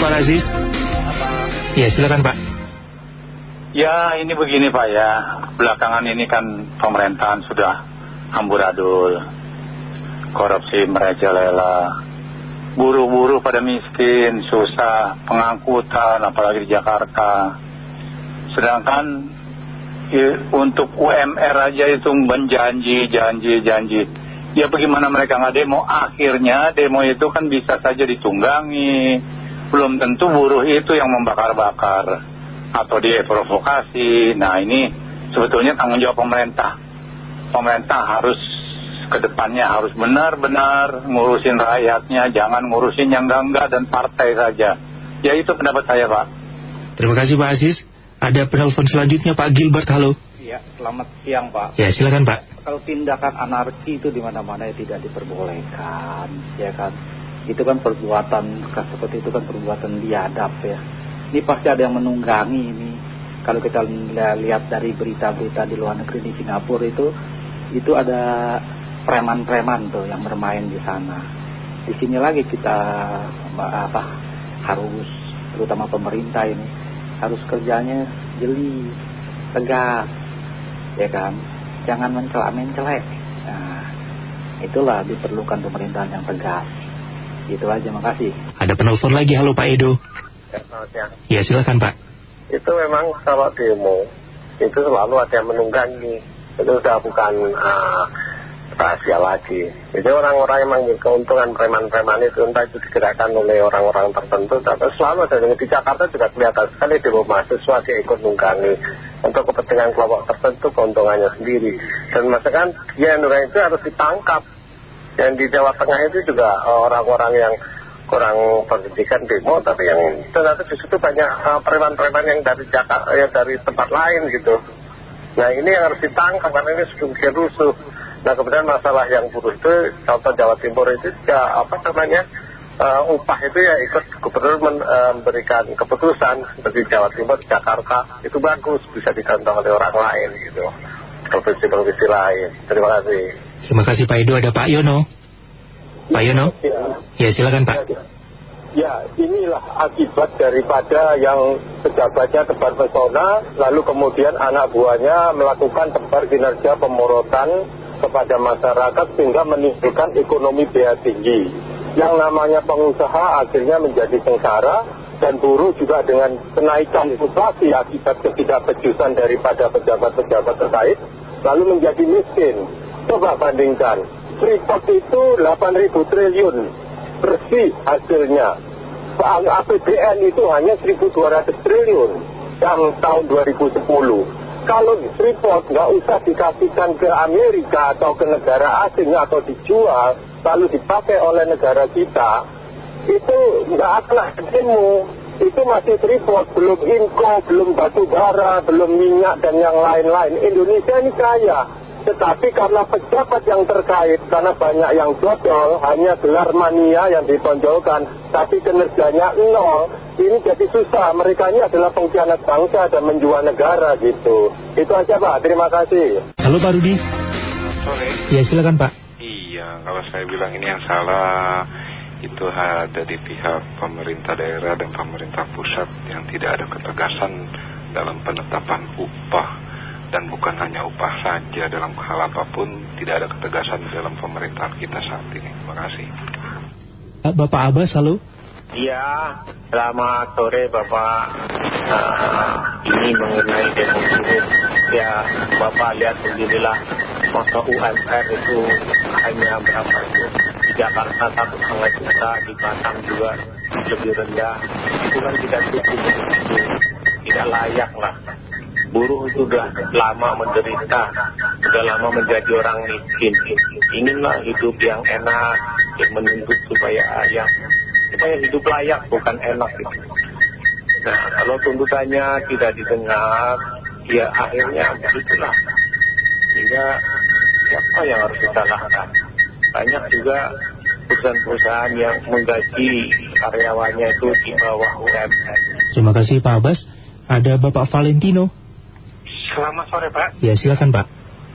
Pak Aziz. Ya, silakan Pak. Ya, ini begini Pak ya. Belakangan ini kan pemerintahan sudah amburadul. Korupsi merajalela. Buru-buru pada miskin, susah, pengangkutan, apalagi di Jakarta. Sedangkan untuk UMR aja itu menjanji, janji, janji. Ya bagaimana mereka nggak demo? Akhirnya demo itu kan bisa saja ditunggangi. Belum tentu buruh itu yang membakar-bakar atau diprovokasi. Nah ini sebetulnya tanggung jawab pemerintah. Pemerintah harus ke depannya harus benar-benar ngurusin rakyatnya, jangan ngurusin yang enggak-enggak dan partai saja. Ya itu pendapat saya Pak. Terima kasih Pak Aziz. Ada penelpon selanjutnya Pak Gilbert, halo. Ya, selamat siang Pak. Ya, silakan Pak. Kalau tindakan anarki itu di mana-mana ya tidak diperbolehkan, ya kan. Itu kan perbuatan seperti itu kan perbuatan biadab ya. Ini pasti ada yang menunggangi ini. Kalau kita lihat dari berita-berita di luar negeri di Singapura itu, itu ada preman-preman tuh yang bermain di sana. Di sini lagi kita apa harus terutama pemerintah ini harus kerjanya jeli, tegas, ya kan? Jangan mencelak-mencelek. Nah, itulah diperlukan pemerintahan yang tegas. Itu aja, makasih. Ada penelpon lagi, halo Pak Edo. Ya, ya silakan Pak. Itu memang kalau demo, itu selalu ada yang menunggangi. Itu sudah bukan uh, rahasia lagi. Jadi orang-orang yang mengambil keuntungan preman-preman itu entah itu digerakkan oleh orang-orang tertentu, tapi selalu ada di Jakarta juga kelihatan sekali di mahasiswa dia ikut nunggangi untuk kepentingan kelompok tertentu keuntungannya sendiri. Dan maksudnya dia yang itu harus ditangkap. Yang di Jawa Tengah itu juga orang-orang yang kurang pendidikan demo, tapi yang ternyata di situ banyak preman-preman yang dari Jakarta, ya dari tempat lain gitu. Nah ini yang harus ditangkap karena ini sudah bikin rusuh. Nah kemudian masalah yang buruh itu, contoh Jawa Timur itu ya apa namanya, upah itu ya ikut gubernur memberikan keputusan seperti Jawa Timur, Jakarta, itu bagus, bisa dicontoh oleh orang lain gitu. Provinsi-provinsi lain. Terima kasih. Terima kasih Pak Edo, ada Pak Yono. Pak Yono? Ya silakan Pak. Ya, inilah akibat daripada yang pejabatnya tebar pesona, lalu kemudian anak buahnya melakukan tebar kinerja pemorotan kepada masyarakat sehingga menimbulkan ekonomi biaya tinggi. Yang namanya pengusaha akhirnya menjadi sengsara dan buruh juga dengan kenaikan inflasi akibat ketidakpejusan daripada pejabat-pejabat terkait, lalu menjadi miskin. Coba bandingkan, Freeport itu 8.000 triliun. Bersih hasilnya. APBN itu hanya 1.200 triliun yang tahun 2010 kalau Freeport nggak usah dikasihkan ke Amerika atau ke negara asing atau dijual lalu dipakai oleh negara kita itu nggak akan demo itu masih Freeport. Belum Inco belum batu bara belum minyak dan yang lain-lain. Indonesia ini kaya tetapi karena pejabat yang terkait karena banyak yang dodol hanya gelar mania yang ditonjolkan tapi kinerjanya nol ini jadi susah. Mereka ini adalah pengkhianat bangsa dan menjual negara gitu. Itu aja Pak. Terima kasih. Halo Pak Rudi. Sore. Ya silakan Pak. Iya kalau saya bilang ini yang salah itu ada di pihak pemerintah daerah dan pemerintah pusat yang tidak ada ketegasan dalam penetapan upah dan bukan hanya upah saja dalam hal apa pun tidak ada ketegasan dalam pemerintahan kita saat ini. Terima kasih. Bapak Abbas, halo. Iya, selamat sore Bapak. Uh, ini mengenai demo buruh. Ya, Bapak lihat beginilah, masa UMR itu hanya berapa itu? Di Jakarta satu setengah juta, di Batam juga lebih rendah. Itu kan tidak cukup tidak layak lah buruh sudah lama menderita, sudah lama menjadi orang miskin. Inginlah hidup yang enak, yang menuntut supaya yang supaya hidup layak bukan enak gitu. Nah kalau tuntutannya tidak didengar, ya akhirnya begitulah. Sehingga siapa yang harus kita lakukan? Banyak juga perusahaan-perusahaan yang menggaji karyawannya itu di bawah UMR. Terima kasih Pak Abbas. Ada Bapak Valentino. Selamat sore Pak. Ya silakan Pak.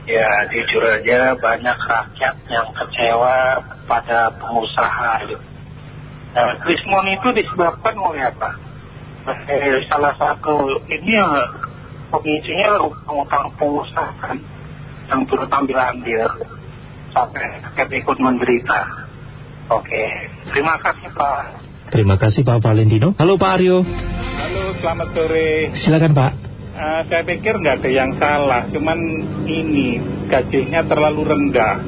Ya jujur aja banyak rakyat yang kecewa pada pengusaha. Nah, Krismon itu disebabkan oleh apa? Eh, salah satu ini ya pemicunya utang-utang pengusaha kan yang turut ambil ambil sampai rakyat ikut menderita. Oke, terima kasih Pak. Terima kasih Pak Valentino. Halo Pak Aryo. Halo, selamat sore. Silakan Pak. Eh, saya pikir nggak ada yang salah, cuman ini gajinya terlalu rendah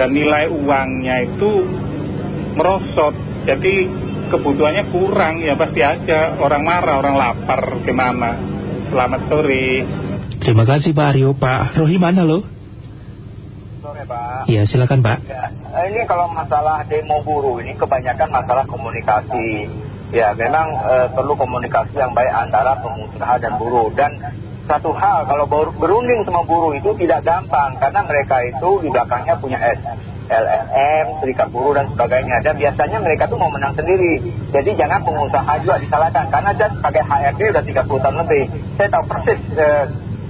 dan nilai uangnya itu merosot. Jadi kebutuhannya kurang ya pasti aja orang marah, orang lapar gimana. Selamat sore. Terima kasih Pak Aryo. Pak Rohiman, halo. Sore Pak. Ya, silakan Pak. Ya, ini kalau masalah demo buruh ini kebanyakan masalah komunikasi. Ya, memang eh, perlu komunikasi yang baik antara pengusaha dan buruh. Dan satu hal, kalau ber- berunding sama buruh itu tidak gampang karena mereka itu di belakangnya punya S. Serikat Buruh dan sebagainya dan biasanya mereka tuh mau menang sendiri jadi jangan pengusaha juga disalahkan karena dia sebagai HRD udah 30 tahun lebih saya tahu persis eh,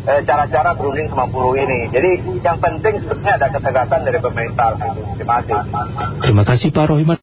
eh, cara-cara berunding sama buruh ini jadi yang penting sebetulnya ada ketegasan dari pemerintah terima kasih Terima kasih Pak Rohiman.